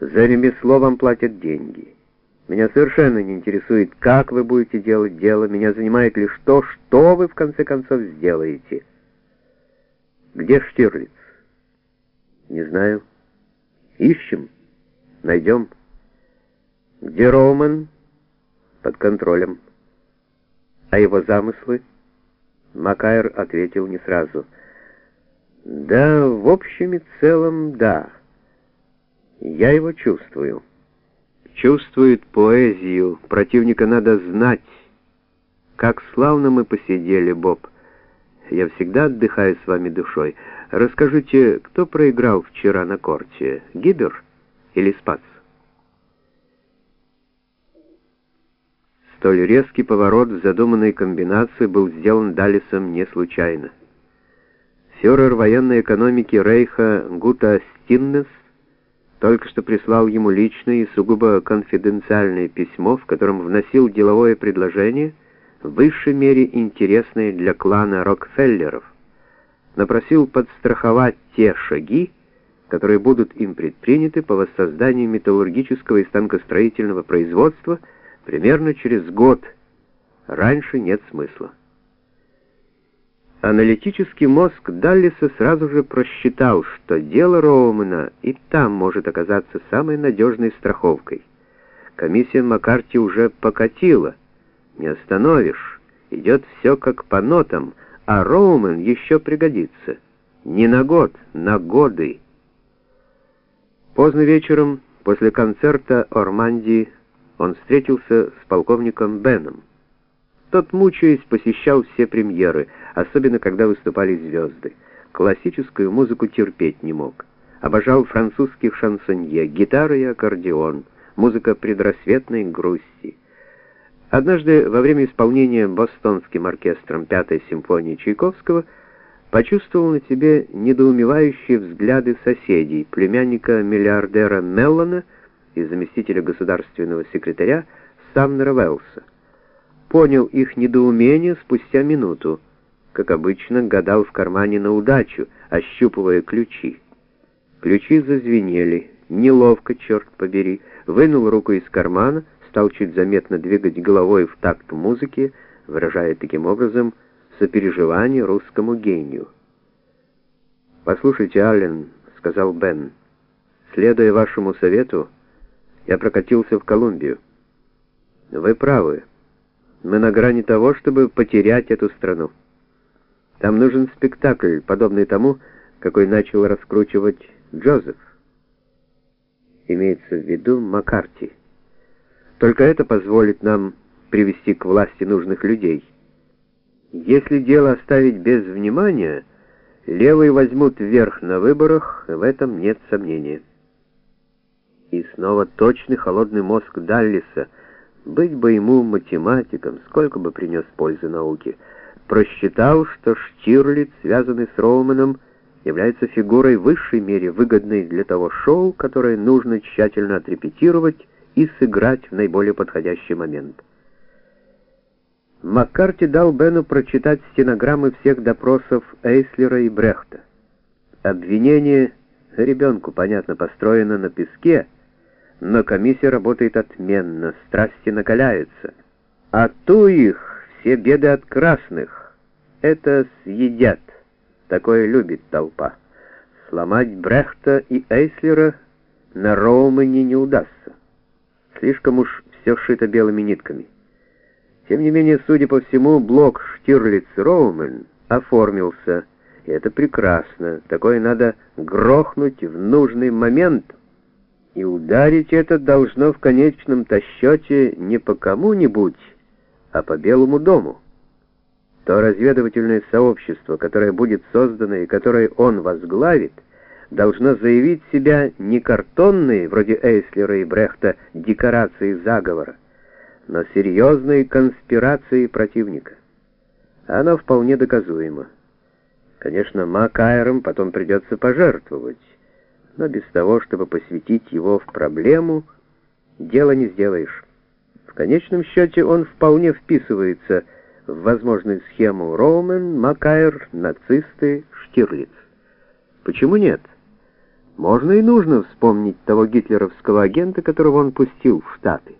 За ремесло вам платят деньги. Меня совершенно не интересует, как вы будете делать дело. Меня занимает лишь то, что вы в конце концов сделаете. Где Штирлиц? Не знаю. Ищем. Найдем. Где Роуман? Под контролем. А его замыслы? Макайр ответил не сразу. Да, в общем и целом, да. Я его чувствую. Чувствует поэзию. Противника надо знать. Как славно мы посидели, Боб. Я всегда отдыхаю с вами душой. Расскажите, кто проиграл вчера на корте? Гибер или Спац? Столь резкий поворот в задуманной комбинации был сделан Даллесом не случайно. Фюрер военной экономики Рейха Гута Стиннес только что прислал ему личное и сугубо конфиденциальное письмо, в котором вносил деловое предложение, в высшей мере интересное для клана Рокфеллеров, напросил подстраховать те шаги, которые будут им предприняты по воссозданию металлургического и станкостроительного производства примерно через год. Раньше нет смысла. Аналитический мозг Даллиса сразу же просчитал, что дело Роумана и там может оказаться самой надежной страховкой. Комиссия Маккарти уже покатила. Не остановишь. Идет все как по нотам, а Роуман еще пригодится. Не на год, на годы. Поздно вечером, после концерта Ормандии, он встретился с полковником Беном. Тот, мучаясь, посещал все премьеры, особенно когда выступали звезды. Классическую музыку терпеть не мог. Обожал французских шансонье, гитары и аккордеон, музыка предрассветной грусти. Однажды во время исполнения бостонским оркестром Пятой симфонии Чайковского почувствовал на себе недоумевающие взгляды соседей, племянника миллиардера Меллона и заместителя государственного секретаря Самнера Велса понял их недоумение спустя минуту. Как обычно, гадал в кармане на удачу, ощупывая ключи. Ключи зазвенели. Неловко, черт побери. Вынул руку из кармана, стал чуть заметно двигать головой в такт музыки, выражая таким образом сопереживание русскому гению. «Послушайте, Аллен», — сказал Бен, — «следуя вашему совету, я прокатился в Колумбию. Вы правы». Мы на грани того, чтобы потерять эту страну. Там нужен спектакль, подобный тому, какой начал раскручивать Джозеф. Имеется в виду Маккарти. Только это позволит нам привести к власти нужных людей. Если дело оставить без внимания, левые возьмут верх на выборах, в этом нет сомнения. И снова точный холодный мозг Даллиса — быть бы ему математиком, сколько бы принес пользы науке. Просчитал, что Штирлиц, связанный с Роуманом, является фигурой высшей мере выгодной для того шоу, которое нужно тщательно отрепетировать и сыграть в наиболее подходящий момент. Маккарти дал Бену прочитать стенограммы всех допросов Эйслера и Брехта. Обвинение ребенку, понятно, построено на песке, но комиссия работает отменно, страсти накаляются. А ту их, все беды от красных, это съедят. Такое любит толпа. Сломать Брехта и Эйслера на Роумане не удастся. Слишком уж все шито белыми нитками. Тем не менее, судя по всему, блок Штирлиц-Роумен оформился, и это прекрасно. Такое надо грохнуть в нужный момент — и ударить это должно в конечном-то счете не по кому-нибудь, а по Белому дому. То разведывательное сообщество, которое будет создано и которое он возглавит, должно заявить себя не картонные, вроде Эйслера и Брехта, декорации заговора, но серьезные конспирации противника. Оно вполне доказуемо. Конечно, Макайром потом придется пожертвовать, но без того, чтобы посвятить его в проблему, дело не сделаешь. В конечном счете он вполне вписывается в возможную схему Роумен, Макайр, нацисты, Штирлиц. Почему нет? Можно и нужно вспомнить того гитлеровского агента, которого он пустил в Штаты.